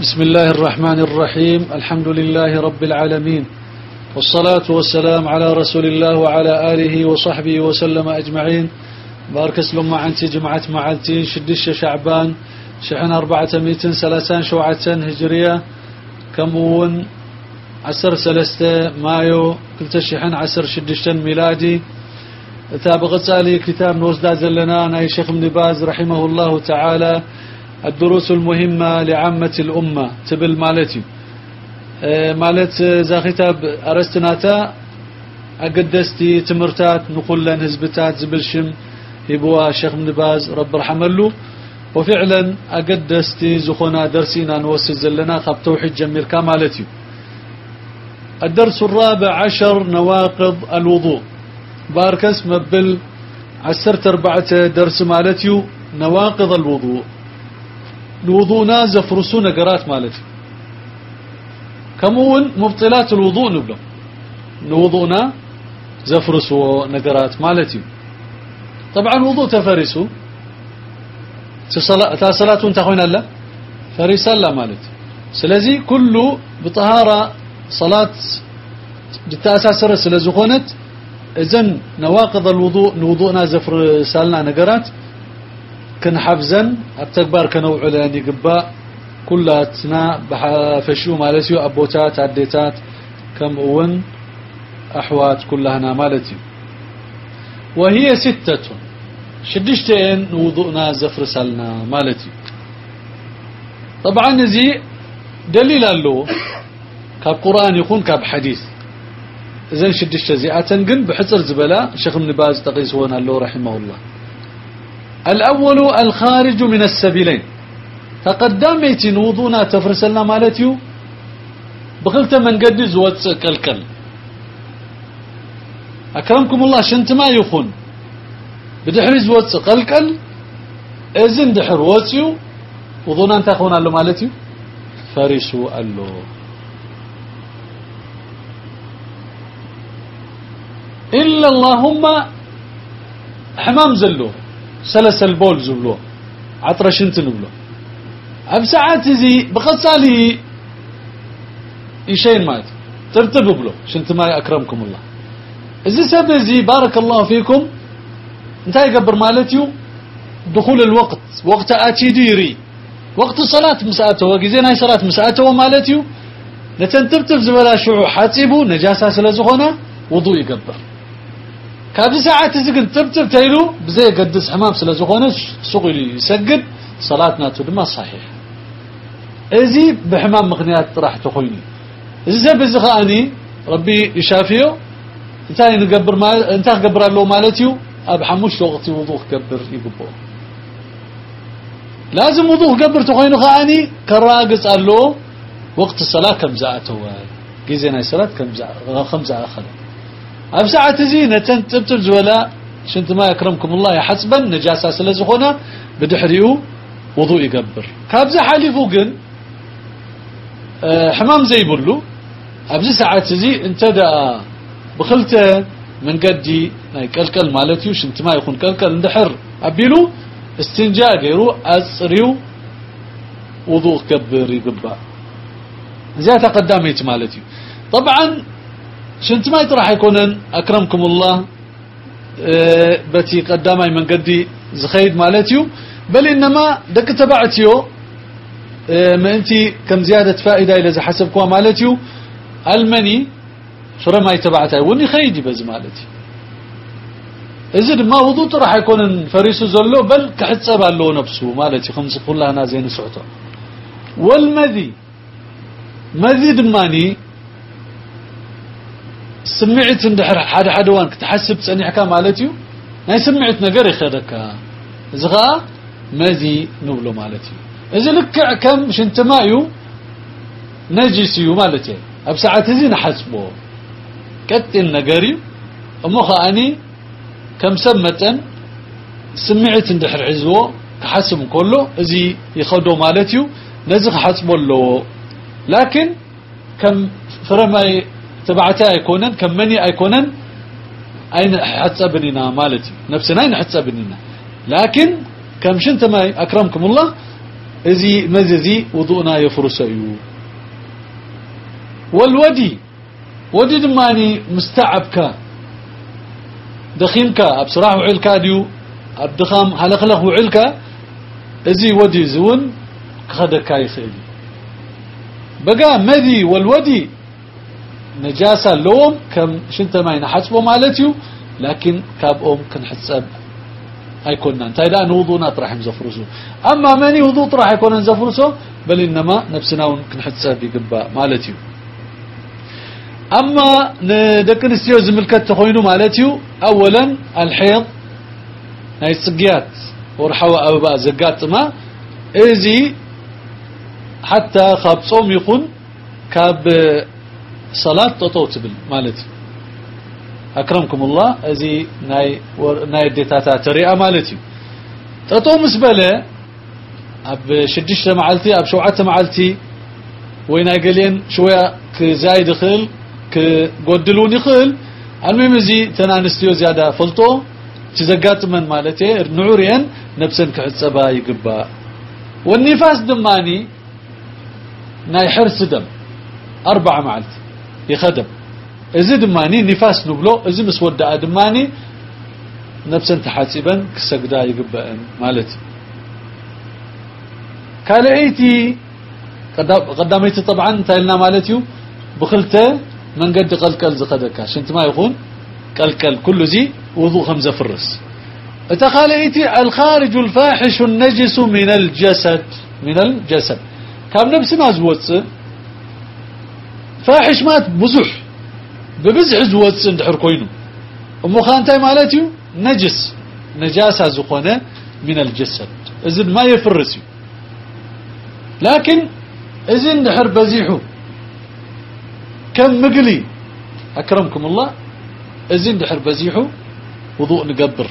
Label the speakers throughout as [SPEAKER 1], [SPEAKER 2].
[SPEAKER 1] بسم الله الرحمن الرحيم. الحمد لله رب العالمين. والصلاة والسلام على رسول الله وعلى آله وصحبه وسلم أجمعين. بارك اسلم عنتي جمعة معلتي شدش شعبان. شحن أربعة ميتين سلسان شوعة هجرية. كمون عسر سلسة مايو. كلت شحن عسر شدشتن ميلادي. تابقت كتاب نوزدا زلنا. ناي شيخ ابن باز رحمه الله تعالى. الدروس المهمة لعامة الأمة تبل مالتي. مالت ذا كتاب أرستناتا أقدستي تمرتات نقول لن هزبتات زبلشم يبوا شيخ ابن باز رب رحمه وفعلا أقدستي زخونا درسينا نوسد زلنا خب توحيد جميل كمالتي. الدرس الرابع عشر نواقض الوضوء. باركس مبل عسرت أربعة درس مالتيو نواقض الوضوء. الوضوءنا زفرسو نقرات مالتي كمون مبطلات الوضوء نبلو. وضوءنا زفرسو نقرات مالتي. طبعا وضوء تفرسو. تا صلاة تخوين الله. فريس الله مالتي. سلازي كله بطهارة صلاة جتاساسر سلازخونت إذن نواقض الوضوء نوضوءنا زفر سالنا نقرات. كن حفزا التكبار كنوع لأن يقبأ. كلاتنا بحفشو مالتي أبوتات عديتات كم أون أحوات كلها مالتي وهي ستة. شدشتين وضوءنا زفر سالنا مالتي طبعا زي دليل له كاب قرآن يكون كاب حديث. إذن شدشت زيئة قن بحصر زبلا شيخ ابن باز تقيسون له رحمه الله. الأول الخارج من السبيلين. تقدمت وضونا تفرسلنا مالتيو. بخلت من قد زوت كالكل. أكرمكم الله شنت ما يخون. بدحر زوت قلقل إذن دحر واتيو. وضونا أنت أخونا له مالتيو. فرسوا له إلا اللهم حمام زلو سلسل بول زبلو. عطرشنت نبلو. أب ساعات زي بقصالي يشين مات. ترتب بلو. شنت ما أكرمكم الله. اذا سبب زي بارك الله فيكم. أنت يقبر مالتيو. دخول الوقت. وقت آتي ديري. وقت الصلاة مساءته. وقزين هاي صلاة مساءته ومالتيو. لتنتبتب زبلا شعو حاتبو. نجاسة سلزخونا. وضوء يقبر. كابي ساعات زقن تبتب تيلو بزي قدس حمام سلازخونه سوق يسجد صلاتنا تدما صحيح. ازي بحمام مغنيات راح تخويني ازي بزخاني ربي يشافيه انت نقبر ما انت قبر له مالتيو أب حموش وقتي وضوء كبر يقبو. لازم وضوء قبر تخوينه خاني كراقص له وقت الصلاة كم زاته جيزنا الصلاه كم زا خمسه آخر. أب ساعة زينه تبتب زولا شنت ما يكرمكم الله حسبا نجاسة سلازخونه بدحريو وضوء يقبر. كابز حالفو جن أه حمام زي بلو ابز ساعة زي أنت دا بخلته من قدي قلقل مالتيو شنت ما يكون قلقل اندحر ابيلو استنجاء غيرو اصريو وضوء كبر يقبا زي تقدمت مالتي طبعا شنت ما يطرح يكونن أكرمكم الله. أه بتي قدامي من قدي زخيد مالتيو. بل إنما دك تبعتيو. أه ما أنتي كم زيادة فائدة إلى زي حسبكوا مالتيو. المني فرما يتبعتها. وني خيدي بز مالتي. إذن ما وضوط راح يكون فريسو زلو. بل كحسب له نفسه. مالتي خمس كلها أنا زين سعته والمذي. مذي دماني. سمعت اندحر حد حد وان كتحسب تصنيحك مالتيو؟ ناي سمعت نجر يخدك زغا مزي نبلو مالتي إذا لك كم شنت مايو؟ نجسيو مالتي أب ساعة زي نحسبه قتل نجري أمو خاني كم سمتن سمعت اندحر عزو كحسب كله. ازي يخدو مالتيو. نزغ حسبه له لكن كم فرماي تبعتها يكونن كمني آيكونن أين حتسبنينا مالتي؟ نفسنا أين حتسبنينا لكن كم شنت ما أكرمكم الله ازي مززي وضوءنا يفرسيو. والودي ودي دماني مستعبك. دخيمك أبصراح وعلك ديو أبدخام هلخلخ وعلك. ازي ودي زون خدك يخيل بقى مذي والودي نجاسة لوم كم شنت ما ينحسبه مالتيو لكن كابهم كنحسب أيكوننا انت إذا نوضونا طرح مزفرسو أما ماني وضوء طرح يكون نزفرسو بل إنما نفسنا كنحسب يقبا مالتيو. أما ندك نستيو زملكت تخوينو مالتيو أولا الحيض هاي السقيات ورحوا أبا زقات ما إزي حتى خاب صوم يكون كاب صلاة تطو تبل مالتي أكرمكم الله أزي ناي ور ناي ديتاتا تريئة مالتي تطو مسبلة أب شدشت معلتي أب شوعت معلتي وين قالين شوية كزايد خل كقدلوني خل. المهم زي تنانستيو زيادة فلطو تزقات من مالتي نعورين نفسن كحسبا يقبا. والنفاس دماني ناي حرس دم أربعة معلت يخدم إذا دماني نفاس نبلو إذا مسودة دماني نفسا تحاسبا كسجدا يقبأ مالتي. كالعيتي قداميتي طبعا تايلنا مالتيو بخلته من قد قلقل زخدك. شنت ما يكون قلقل كل زي وضوء خمسة فرس. اتخاليتي الخارج الفاحش النجس من الجسد. من الجسد. كم نفس ما زوت فاحش مات بزح. ببزح زوت اندحر كوينو. أمو خانتاي مالتيو نجس. نجاسة زخونة من الجسد. إذن ما يفرسي لكن اذن دحر بزيحو. كم مقلي؟ أكرمكم الله. اذن دحر بزيحو. وضوء نقبر.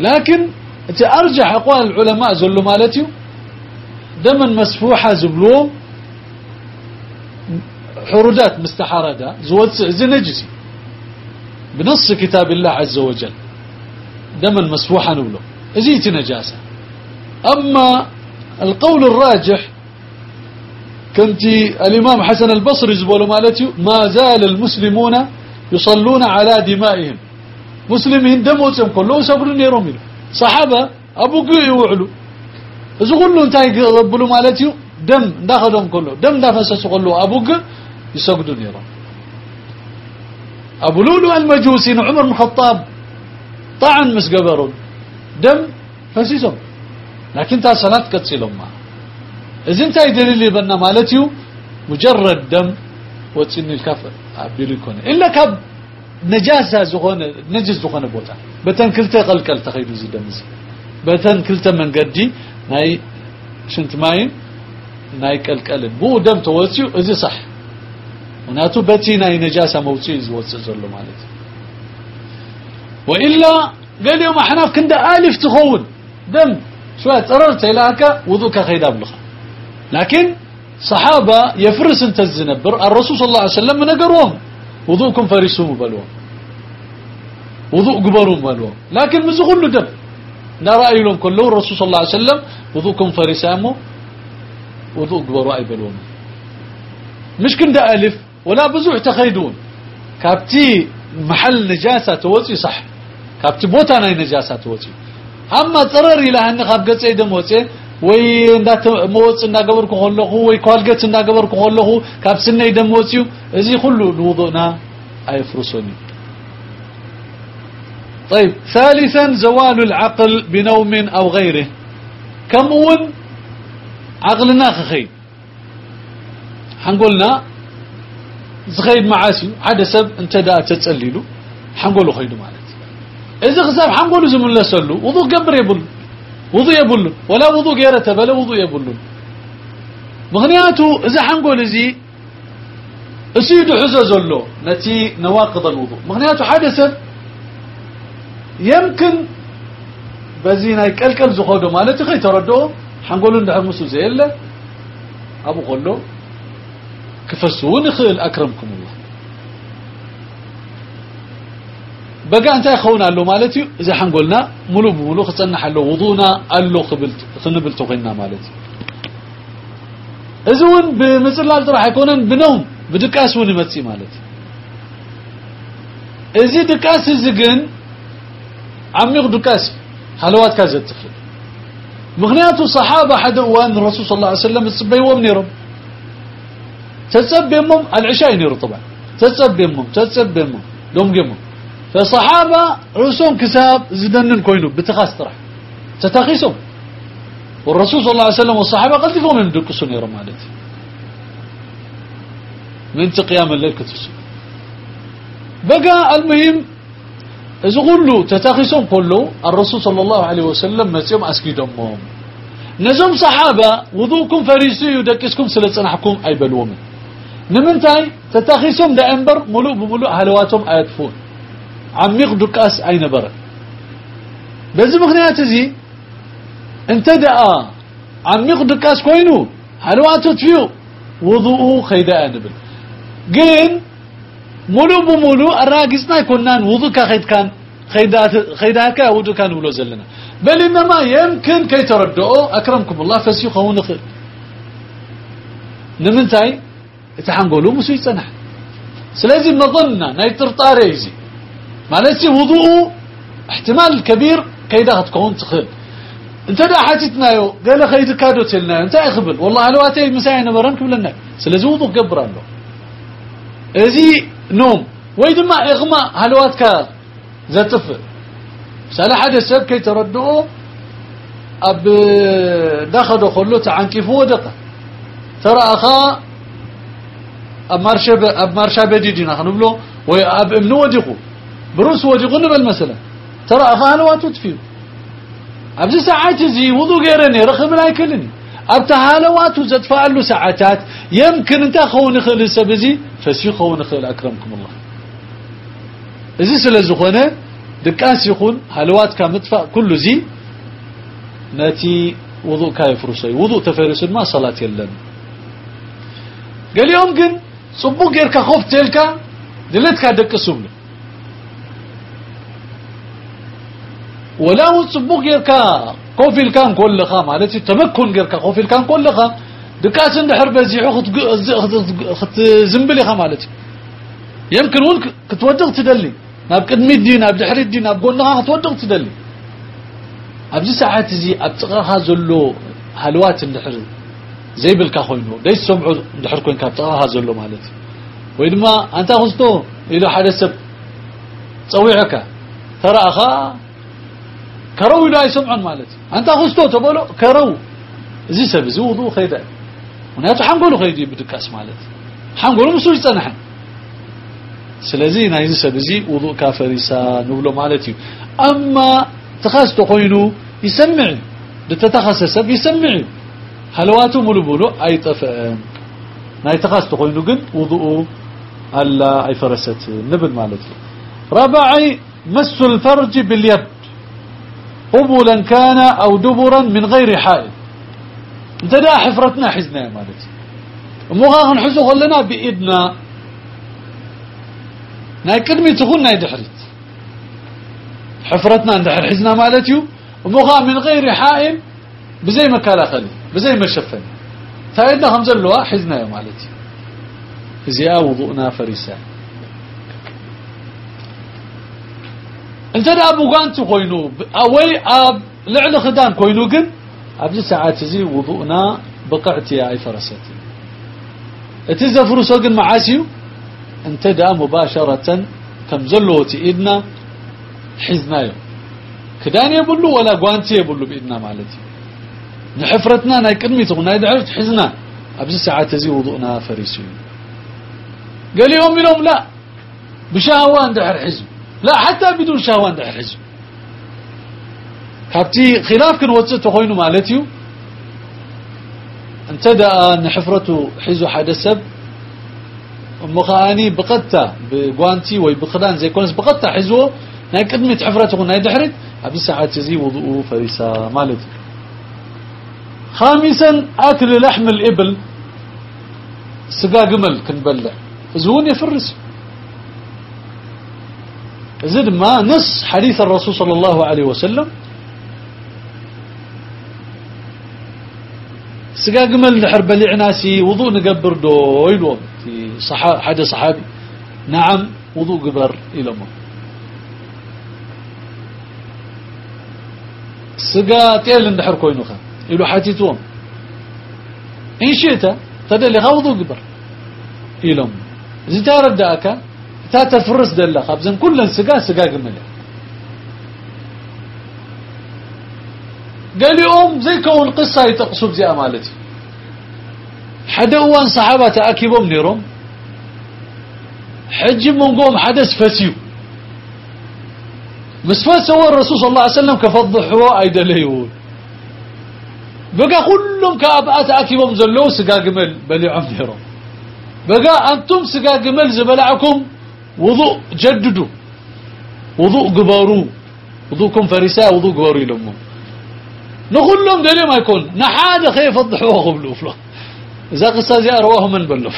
[SPEAKER 1] لكن انت أرجح أقوال العلماء زلو مالتيو دما مسفوحة زبلوم حرودات مستحارة. زوت زي نجسي بنص كتاب الله عز وجل. دما مسفوحا نبلو أزيت نجاسة. أما القول الراجح كنت الإمام حسن البصري زبولو مالتي ما زال المسلمون يصلون على دمائهم. مسلمين دموتهم كله سبرون يروم صحابة أبو قوي يوعلو. إذا كله انتهي قبلوا مالتيو دم داخلهم كله. دم دافسس كله. أبوك يسجدون يرى أبو لولو المجوسي عمر بن الخطاب طعن مسقبرون دم فسيسهم لكن تا صلاة كتسيلهم ما إذا انتهي دليل بنا مالتيو مجرد دم وتسن الكفر عبيلو يكون. إلا كاب نجاسة زغونة نجس زغونة بوتا. بتن كلتا قلقل تخيلو زي دمزي. بتن كلتا من قدي ناي شنت ماين ناي قلقلن بو دم توصيو ازي صح. بتي ناي نجاسة موتي زوصي زلو مالتي وإلا قال يوم أحناف كندا آلف تخون. دم. شوية تررت إلىك وضوك خيدا بلخا لكن صحابة يفرس انت الزنبر. الرسول صلى الله عليه وسلم نقروهم. وضوءكم فرسوم بلوهم وضوء قبرهم بلوهم لكن مزغل دم. رأي لهم كله. الرسول صلى الله عليه وسلم وضوءكم فرسامه وضوء قبروا أي بلوهم. مش كندا ألف. ولا بزوع تخيدون. كابتي محل نجاسة توتي صح. كابتي بوتانا نجاسة توتي. أما ترر إلى أن خاب قد دم موتي وي اندات موص ناغبركو خلخو وي كالغت ناغبركو كاب كابسنا يدم وصيو ازي نوضونا أي ايفرسوني طيب ثالثا زوال العقل بنوم أو غيره. كمون عقلنا خخي. حنقولنا زخيد معاسي حدا سب انت دا تتسليلو حنقولو خيدو مالت إذا خساب حنقولو زمن لسلو وضوء قبر يبل وضوء يبل ولا وضوء غيرته بلا وضوء يبل مغنياتو إذا حنقول زي اسيدو حزة نتي نواقض الوضوء مغنياتو حدث يمكن بزينا يكلكل زخودو مالتي خي تردو حنقول انده مسو زيلا ابو قولو كفسون خيل أكرمكم الله. بقى أنت يخون له مالتي إذا حنقولنا ملو بملو خصنا حلو وضونا قالو قبلت خنبل تخينا مالتي. ازون بمثلال راح يكونن بنوم بدكاس ون يمصي مالتي. ازي دكاس زغن عميق دكاس حلوات كازت تفل مغنيات الصحابة حد وان الرسول صلى الله عليه وسلم تصبيهم نيرهم تتصبيهم العشاء نيرو طبعا. تتصبيهم تتصبيهم دوم جمهم فالصحابة رسوم كساب زدنن كوينو بتخاس طرح تتخيسهم. والرسول صلى الله عليه وسلم والصحابة قد يفهم من دقصون يا رمالتي من قيام الليل كتفسون بقى المهم إذا قلوا تتخيسهم كله الرسول صلى الله عليه وسلم مسيهم أسكيدهم نزم صحابة وضوكم فريسي يدكسكم سلسنحكم أي بلوم نمنتاي تتخيسهم دا انبر ملوء بملوء هلواتهم آياتفون عميق دكاس أين برا بزي مغنيات زي انت دقا عميق دكاس كوينو حلواتو تفيو وضوء خيداء نبل قين ملو بملو الراقصنا يكونان وضوء كخيد كان خيداك وضوء كان ولو زلنا بل إنما يمكن كي تردؤوا أكرمكم الله فسيخون خير نمنتاي اتحنقولوا مسوي صنح سلازم نظننا ناي ترطاري زي مالتي وضوء احتمال كبير كيدا تكون تخل انت دا حاتتنا يو قال خيد كادو تلنا انت اخبل والله هلواتي مساعي نبران كبلنا سلازي وضوء قبران له. ازي نوم. ويدما إغماء هلواتك زتف سأل حد السبب كي تردؤه أب دخلوا خلو تعنكفو دقة ترى أخا أب مرشب أب مرشب ديدنا خنبلو اب ابن وجهه؟ بروس وجهه نبل مثلا ترى اخا هلواتو تفيو ابز ساعات زي وضو غيرني رخم لا يكلني. ابتا هلواتو زتفعلوا ساعات يمكن أنت خون خل سبزي فسي خون خل أكرمكم الله. ازي سلازخونه دكاس يكون هلوات كمطفى كل زي. ناتي وضوء كاي فرسي وضوء تفرس ما صلاة يلن. قال يوم كن صبوك يركا خوف تلك دلتك دك سمن ولو صبوك يركا كوفيل كان كل خام مالتي تمكن يركا كوفيل كان كل خام دكاس اندحر بزيحو خت خت زنبلي خام مالتي. يمكن ولك كتودق تدلي. ناب قدمي الدين ناب دحري الدين ناب قلنا كتودق تدلي. ابزي ساعات زي ابتقاها زلو هلوات زي بالكا خوينو ليش سمعوا اندحر كوين كابتقاها زلو مالتي ويدما أنت خصتو إلى حدا سب. تصويعك ترى أخا كرو لا يسمعون مالتي أنت خصتو تقولوا كرو. زي سب زي وضوء خيدا وناتو حنقولوا خيدي بدكاس مالتي حنقولوا مسوي صنحن سلازي نايز سبزي وضوء كافريسا نبلو مالتي أما تخاس تقوينو يسمع لتتخص سب يسمع حلواته ملو بلو أي طفئ ناي تخاس تقوينو قد وضوء الا أي فرست. نبل مالتي. رابعي مس الفرج باليد. قبلا كان أو دبرا من غير حائل. إنت دا حفرتنا حزنا يا مالتي. مغا نحسو خلنا بايدنا ناي كدمي تكون ناي دحرت حفرتنا ندحر حزنا مالتيو ومغا من غير حائل. بزي ما كالا خلي بزي ما شفن. فايدنا خمزة اللواء حزنا يا مالتي. زي وضوءنا فريسا إنت أبو قانتو كوينو أوي أب لعل خدان كوينو قن؟ ابزي ساعات زي وضوءنا بقعتي أي فرستي اتزا فروسو قن معاسيو؟ إنت دا مباشرة كم زلوتي إدنا حزنايو كدان يبلو ولا قوانتي يبلو بإدنا مالتي. نحفرتنا ناي قدمي تغنى دعرت حزنا. أبز ساعة تزي وضوءنا فريسي قال يوم منهم لا. بشهوان دحر حزب لا حتى بدون شهوان دحر حزب كابتي خلاف كن وصلت خوينو مالتيو. انت دا نحفرته حزو حدثب مخاني بقتا بقوانتي وي بخدان زي كونس بقتا حزو ناي قدمي حفرته ناي دحرت. ابي ساعات زي وضوء فريسا مالت خامسا آكل لحم الإبل. سقا قمل كنبلع زون يفرس. زد ما نص حديث الرسول صلى الله عليه وسلم. سقا قمل نحر بلعناسي وضوء نقبر دو يلوم في صحا حاجة صحابي. نعم وضوء قبر إلى ما. سقا تيل نحر كوينوخا يلو حاتيتوم إن شئت تدلي وضوء قبر إلى ما زي تارد داكا تا تفرس دلا خبزن كل سقا سقا قمل. قال لي أم زي كون قصة يتقصب زي أمالتي. حدا وان صحابة تأكيبهم نيرهم. حج من قوم حدث فسيو مسفات سوى الرسول صلى الله عليه وسلم كفضحوا أيدا ليون بقى كلهم كأبعات أكيبهم زلو سقا قمل بلعهم نيرهم بقى أنتم سقا قمل زبلعكم وضوء جددوا. وضوء قبارو وضوءكم فرساء وضوء قبارو يلمون نقول لهم دليل ما يكون. نحاد خيف فضحوه قبلوا فلو إذا قصة زي رواه من بلف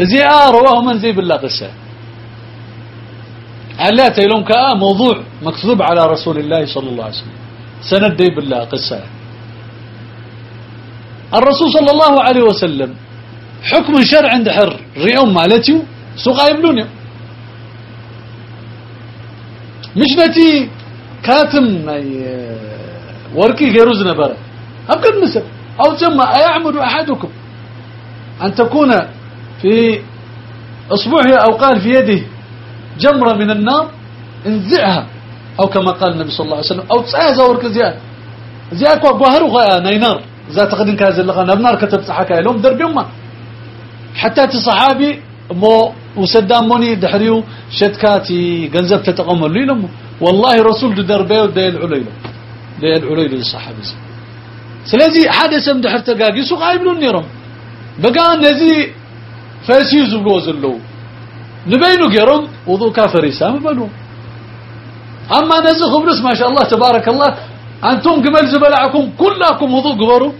[SPEAKER 1] زي رواه من زي بالله قصة ألا تيلون كآ موضوع مكتوب على رسول الله صلى الله عليه وسلم. سند دي بالله قصة. الرسول صلى الله عليه وسلم حكم شرع عند حر. ريوم مالتيو سوق يبلون مش بتي كاتم وركي غيروز نبرة. أبقد مثل أو ثم أيعمد أحدكم أن تكون في أصبعه أو قال في يده جمرة من النار انزعها. أو كما قال النبي صلى الله عليه وسلم أو تسعيها زورك زياد. زياد وقهر نينار. ذات تقدم كهذا اللغة نبنار كتب صحكا لهم درب يوم حتى تصحابي مو وسدام موني دحريو شتكاتي جنزب تتقمل. لي لهم والله رسول دربيه وديل عليله ديل عليله الصحابي سلازي حدث مدحر تقاقيسو قايبلون نيرم. بقى نزي فاسيو زبلو زلو نبينو قيرم وضوء كافر يسام بلو أما نزي خبرس ما شاء الله تبارك الله أنتم قبل زبلعكم كلكم وضوء قبروا.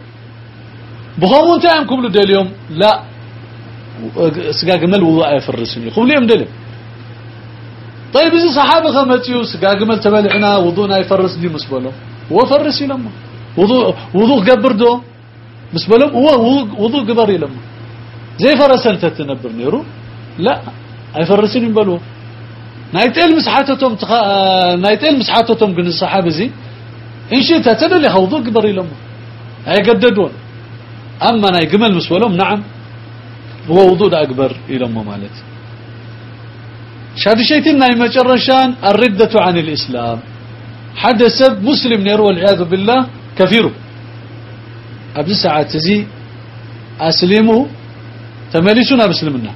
[SPEAKER 1] بخومون تايمكم لدى اليوم لا. سقا قمل وضوء يفرسني. خب ليهم دلم طيب إذا صحابة خمتيو سقا قمل تبلعنا وضوءنا يفرسني مسبلو هو فرسي لما وضوء وضوء قبر دو. بس بلوم هو وضوء قبر لما زي فرسن تتنبر نيرو؟ لا. أي فرسين بلو نايتيل مسحاتهم تخ... نايتيل مسحاتهم من الصحابة زي إن شئت تدلي وضوء قبر لما أي قددون. أما ناي قمل مسولهم نعم. هو وضوء أكبر لما مالت. شهد شيتين ناي مجرشان الردة عن الإسلام. حدث مسلم نيرو والعياذ بالله كفيره أبن ساعة تزي أسلمه. تمليسنا بسلمنا.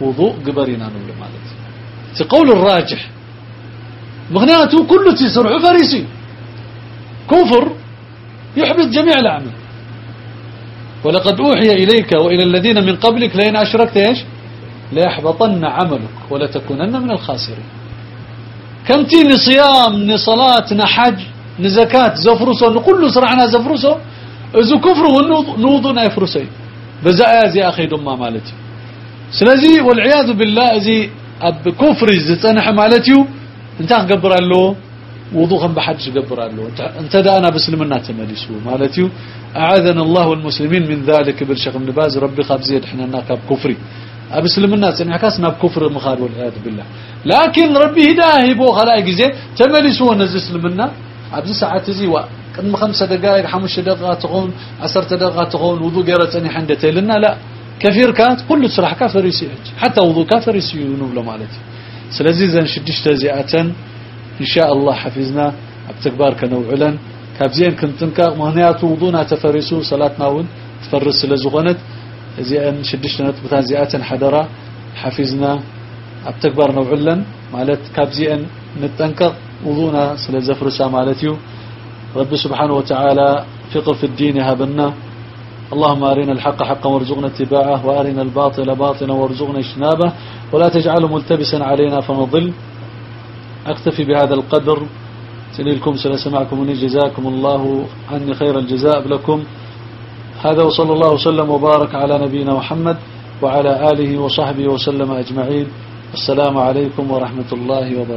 [SPEAKER 1] وضوء قبرنا نقول مالت تقول الراجح مغنياته كله تسرع فريسي كفر يحبط جميع الأعمال. ولقد أوحي إليك وإلى الذين من قبلك لئن أشركت إيش؟ ليحبطن عملك ولتكونن من الخاسرين. كم تيني صيام ني صلاة نحج نزكاة زفرسو نقول سرعنا زفرسو إذا كفر ونوضنا يفرسي بزايا زي أخي دما مالتي. سلازي والعياذ بالله زي أب كفر زتنح مالتي انت قبر له وضوخا بحج قبر له انت دا أنا بسلمنا تماليسو مالتي أعاذنا الله والمسلمين من ذلك بالشيخ ابن باز ربي خابزيد إحنا ناكب كفري. أبسلمنا تنعكسنا بكفر مخال والعياذ بالله. لكن ربي هداه بو خلاق زي تملسوا نزل سلمنا. أبز ساعة زي قدم خمسة دقائق حمش دقائق تغون عشرة دقائق تغون وضوء قيرت أني حندتي لنا لا. كثير كانت كل صراحة كافر يسيج حتى وضوء كافر يسيونو له مالتي. سلازيزا شدش تزيئة إن شاء الله حفظنا أبتكبار كنوعلا كابزين كنتنكا مهنيات وضونا تفرسو صلاتنا ون تفرس لزغنت زيان شدشنا بتان زيئة حدرا حفظنا أبتكبار نوعلا مالت كابزين نتنكا وضونا سلزفرسا مالتيو. رب سبحانه وتعالى فقه في الدين هبنا اللهم أرنا الحق حقا وارزقنا اتباعه وأرنا الباطل باطلا وارزقنا اجتنابه. ولا تجعله ملتبسا علينا فنضل. أكتفي بهذا القدر. سنيلكم سنسمعكم وني جزاكم الله عني خير الجزاء لكم. هذا وصلى الله وسلم وبارك على نبينا محمد وعلى آله وصحبه وسلم أجمعين. السلام عليكم ورحمة الله وبركاته.